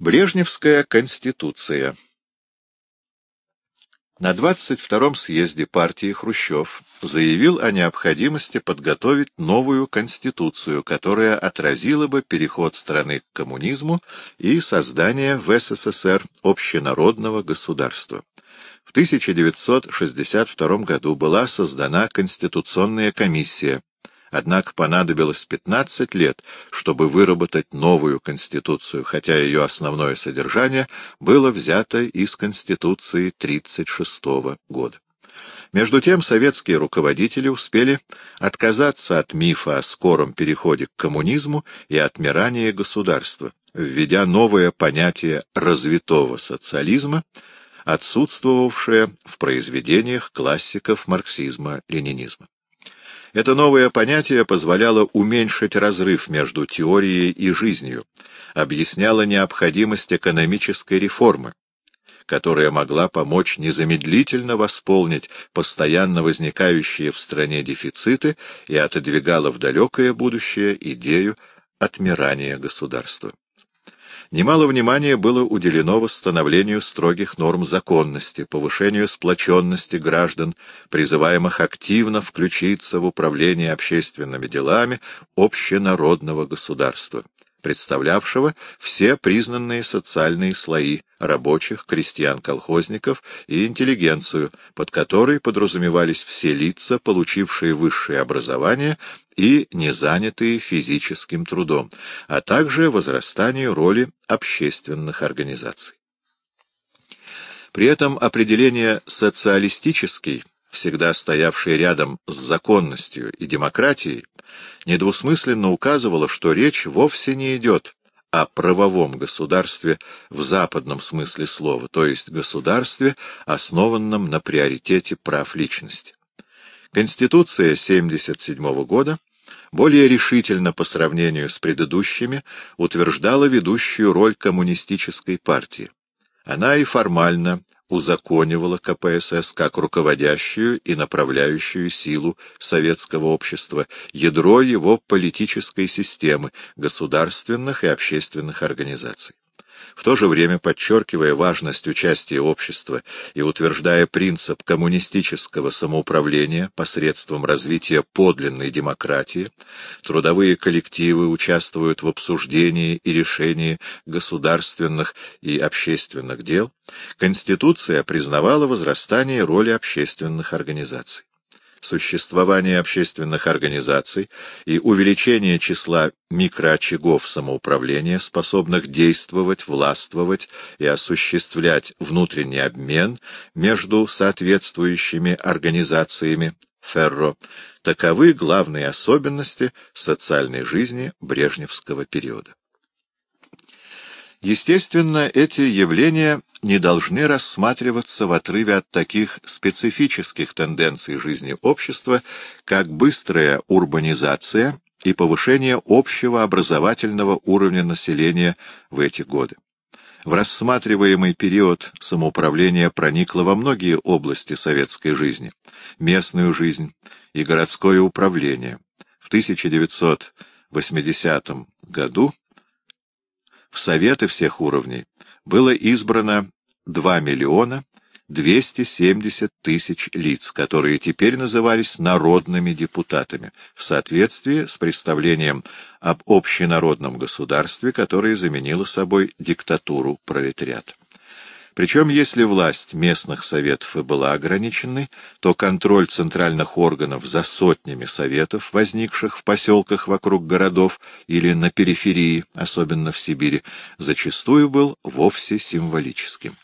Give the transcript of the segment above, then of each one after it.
Брежневская конституция На 22-м съезде партии Хрущев заявил о необходимости подготовить новую конституцию, которая отразила бы переход страны к коммунизму и создание в СССР общенародного государства. В 1962 году была создана Конституционная комиссия, Однако понадобилось 15 лет, чтобы выработать новую Конституцию, хотя ее основное содержание было взято из Конституции 1936 года. Между тем советские руководители успели отказаться от мифа о скором переходе к коммунизму и отмирании государства, введя новое понятие развитого социализма, отсутствовавшее в произведениях классиков марксизма-ленинизма. Это новое понятие позволяло уменьшить разрыв между теорией и жизнью, объясняло необходимость экономической реформы, которая могла помочь незамедлительно восполнить постоянно возникающие в стране дефициты и отодвигала в далекое будущее идею отмирания государства. Немало внимания было уделено восстановлению строгих норм законности, повышению сплоченности граждан, призываемых активно включиться в управление общественными делами общенародного государства представлявшего все признанные социальные слои рабочих, крестьян-колхозников и интеллигенцию, под которой подразумевались все лица, получившие высшее образование и не занятые физическим трудом, а также возрастанию роли общественных организаций. При этом определение «социалистический» всегда стоявший рядом с законностью и демократией, недвусмысленно указывало, что речь вовсе не идет о правовом государстве в западном смысле слова, то есть государстве, основанном на приоритете прав личности. Конституция 1977 года более решительно по сравнению с предыдущими утверждала ведущую роль коммунистической партии. Она и формально узаконивала КПСС как руководящую и направляющую силу советского общества, ядро его политической системы, государственных и общественных организаций в то же время подчеркивая важность участия общества и утверждая принцип коммунистического самоуправления посредством развития подлинной демократии, трудовые коллективы участвуют в обсуждении и решении государственных и общественных дел, Конституция признавала возрастание роли общественных организаций существование общественных организаций и увеличение числа микроочагов самоуправления, способных действовать, властвовать и осуществлять внутренний обмен между соответствующими организациями Ферро, таковы главные особенности социальной жизни брежневского периода. Естественно, эти явления не должны рассматриваться в отрыве от таких специфических тенденций жизни общества, как быстрая урбанизация и повышение общего образовательного уровня населения в эти годы. В рассматриваемый период самоуправление проникло во многие области советской жизни, местную жизнь и городское управление. В 1980 году в Советы всех уровней было избрано 2 миллиона 270 тысяч лиц, которые теперь назывались народными депутатами, в соответствии с представлением об общенародном государстве, которое заменило собой диктатуру пролетариата. Причем, если власть местных советов и была ограниченной, то контроль центральных органов за сотнями советов, возникших в поселках вокруг городов или на периферии, особенно в Сибири, зачастую был вовсе символическим.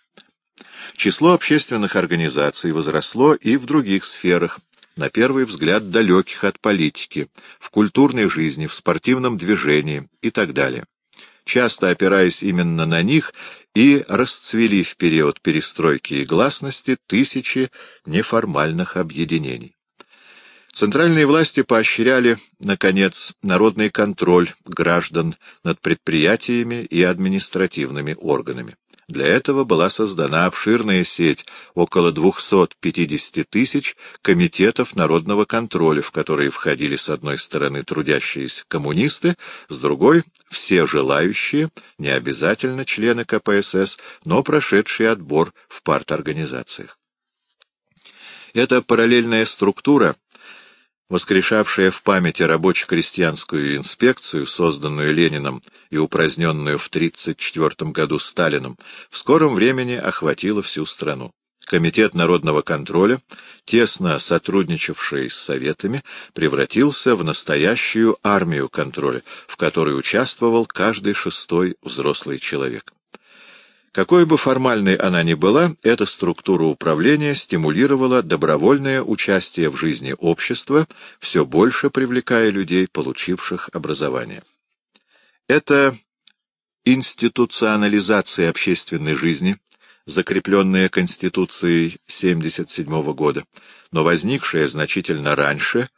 Число общественных организаций возросло и в других сферах, на первый взгляд далеких от политики, в культурной жизни, в спортивном движении и так далее. Часто опираясь именно на них, и расцвели в период перестройки и гласности тысячи неформальных объединений. Центральные власти поощряли, наконец, народный контроль граждан над предприятиями и административными органами. Для этого была создана обширная сеть около 250 тысяч комитетов народного контроля, в которые входили с одной стороны трудящиеся коммунисты, с другой — все желающие, не обязательно члены КПСС, но прошедшие отбор в парторганизациях. Эта параллельная структура воскрешавшая в памяти рабоче-крестьянскую инспекцию, созданную Лениным и упраздненную в 1934 году Сталином, в скором времени охватила всю страну. Комитет народного контроля, тесно сотрудничавший с Советами, превратился в настоящую армию контроля, в которой участвовал каждый шестой взрослый человек. Какой бы формальной она ни была, эта структура управления стимулировала добровольное участие в жизни общества, все больше привлекая людей, получивших образование. Это институционализация общественной жизни, закрепленная Конституцией 1977 года, но возникшая значительно раньше –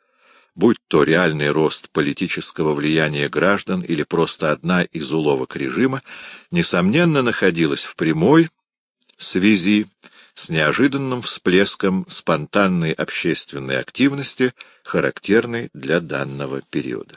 будь то реальный рост политического влияния граждан или просто одна из уловок режима, несомненно находилась в прямой связи с неожиданным всплеском спонтанной общественной активности, характерной для данного периода.